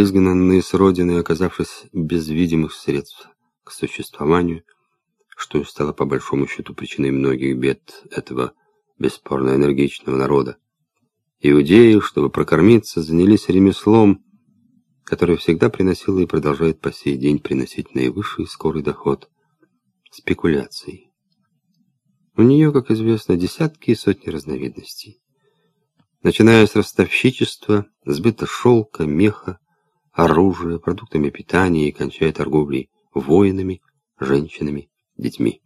изгнанные с родины, оказавшись без видимых средств к существованию, что стало по большому счету причиной многих бед этого бесспорно энергичного народа. Иудеи, чтобы прокормиться, занялись ремеслом, которое всегда приносило и продолжает по сей день приносить наивысший скорый доход – спекуляцией. У нее, как известно, десятки и сотни разновидностей. Начиная с ростовщичества, сбыта шелка, меха, оружия, продуктами питания и кончая торговлей воинами, женщинами, детьми.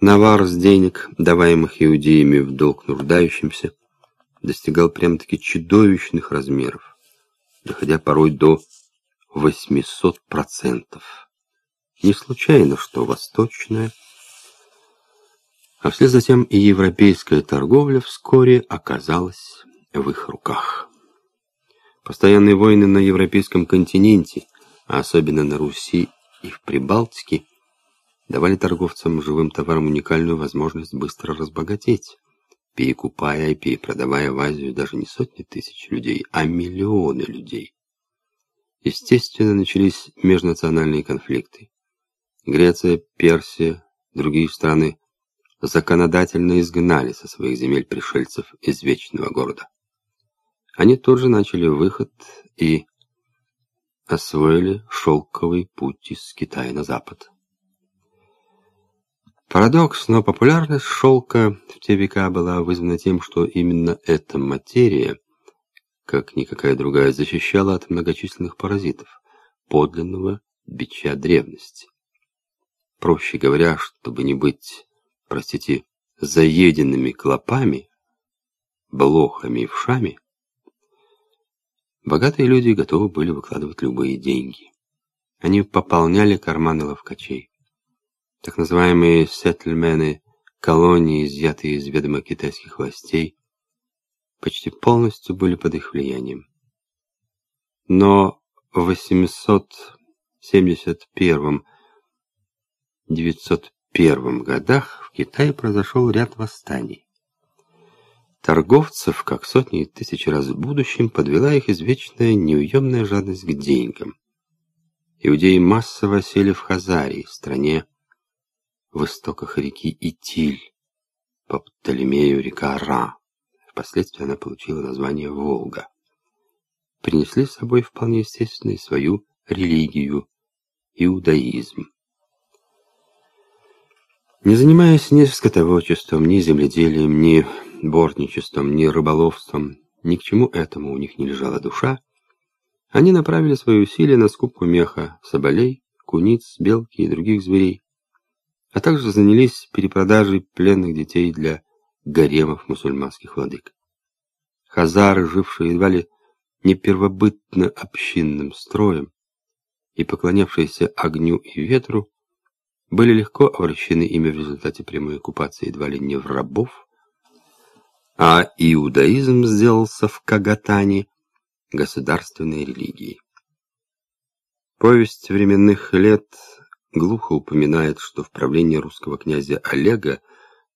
Навар с денег, даваемых иудеями в долг нуждающимся, достигал прям-таки чудовищных размеров, доходя порой до 800%. Не случайно, что восточная, а вслед затем и европейская торговля вскоре оказалась в их руках. Постоянные войны на европейском континенте, а особенно на Руси и в Прибалтике, давали торговцам живым товаром уникальную возможность быстро разбогатеть, перекупая и перепродавая в Азию даже не сотни тысяч людей, а миллионы людей. Естественно, начались межнациональные конфликты. Греция, Персия, другие страны законодательно изгнали со своих земель пришельцев из Вечного города. Они тут же начали выход и освоили шелковый путь из Китая на запад. Парадокс, но популярность шелка в те века была вызвана тем, что именно эта материя, как никакая другая, защищала от многочисленных паразитов, подлинного бича древности. Проще говоря, чтобы не быть, простите, заеденными клопами, блохами и вшами, богатые люди готовы были выкладывать любые деньги. Они пополняли карманы ловкачей. Так называемые сеттельмены, колонии, изъятые из ведома китайских властей, почти полностью были под их влиянием. Но в 871-901 годах в Китае произошел ряд восстаний. Торговцев, как сотни и тысячи раз в будущем, подвела их извечная неуемная жадность к деньгам. Иудеи массово сели в Хазарии, стране, в истоках реки Итиль, по Птолемею река Ра. Впоследствии она получила название Волга. Принесли с собой вполне естественно свою религию – иудаизм. Не занимаясь ни скотоводчеством, ни земледелием, ни бортничеством, ни рыболовством, ни к чему этому у них не лежала душа, они направили свои усилия на скупку меха, соболей, куниц, белки и других зверей, а также занялись перепродажей пленных детей для гаремов мусульманских владык. Хазары, жившие едва ли не первобытно общинным строем и поклонявшиеся огню и ветру, были легко обращены ими в результате прямой оккупации едва ли не в рабов, а иудаизм сделался в Кагатане государственной религией. Повесть временных лет глухо упоминает, что в правлении русского князя Олега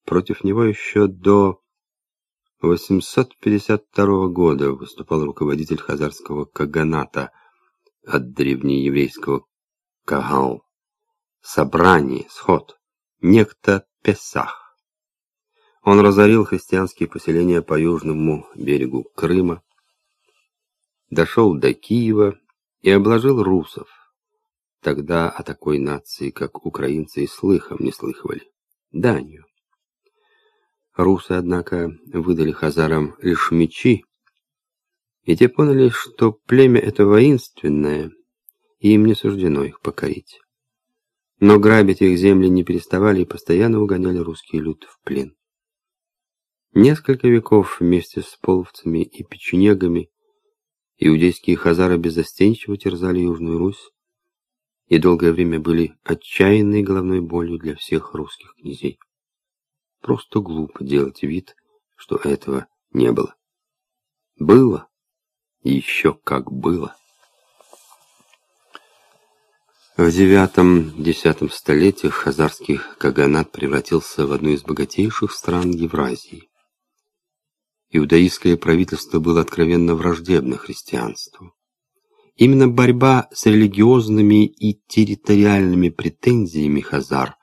против него еще до 852 года выступал руководитель хазарского каганата от древнееврейского кагал, собрание, сход, некто Песах. Он разорил христианские поселения по южному берегу Крыма, дошел до Киева и обложил русов, Тогда о такой нации, как украинцы, и слыхом не слыхивали. Данию. Русы, однако, выдали хазарам лишь мечи, и те поняли, что племя это воинственное, и им не суждено их покорить. Но грабить их земли не переставали и постоянно угоняли русский люд в плен. Несколько веков вместе с половцами и печенегами иудейские хазары беззастенчиво терзали Южную Русь, и долгое время были отчаянной головной болью для всех русских князей. Просто глупо делать вид, что этого не было. Было, еще как было. В девятом-десятом столетиях хазарский каганат превратился в одну из богатейших стран Евразии. Иудаистское правительство было откровенно враждебно христианству Именно борьба с религиозными и территориальными претензиями Хазар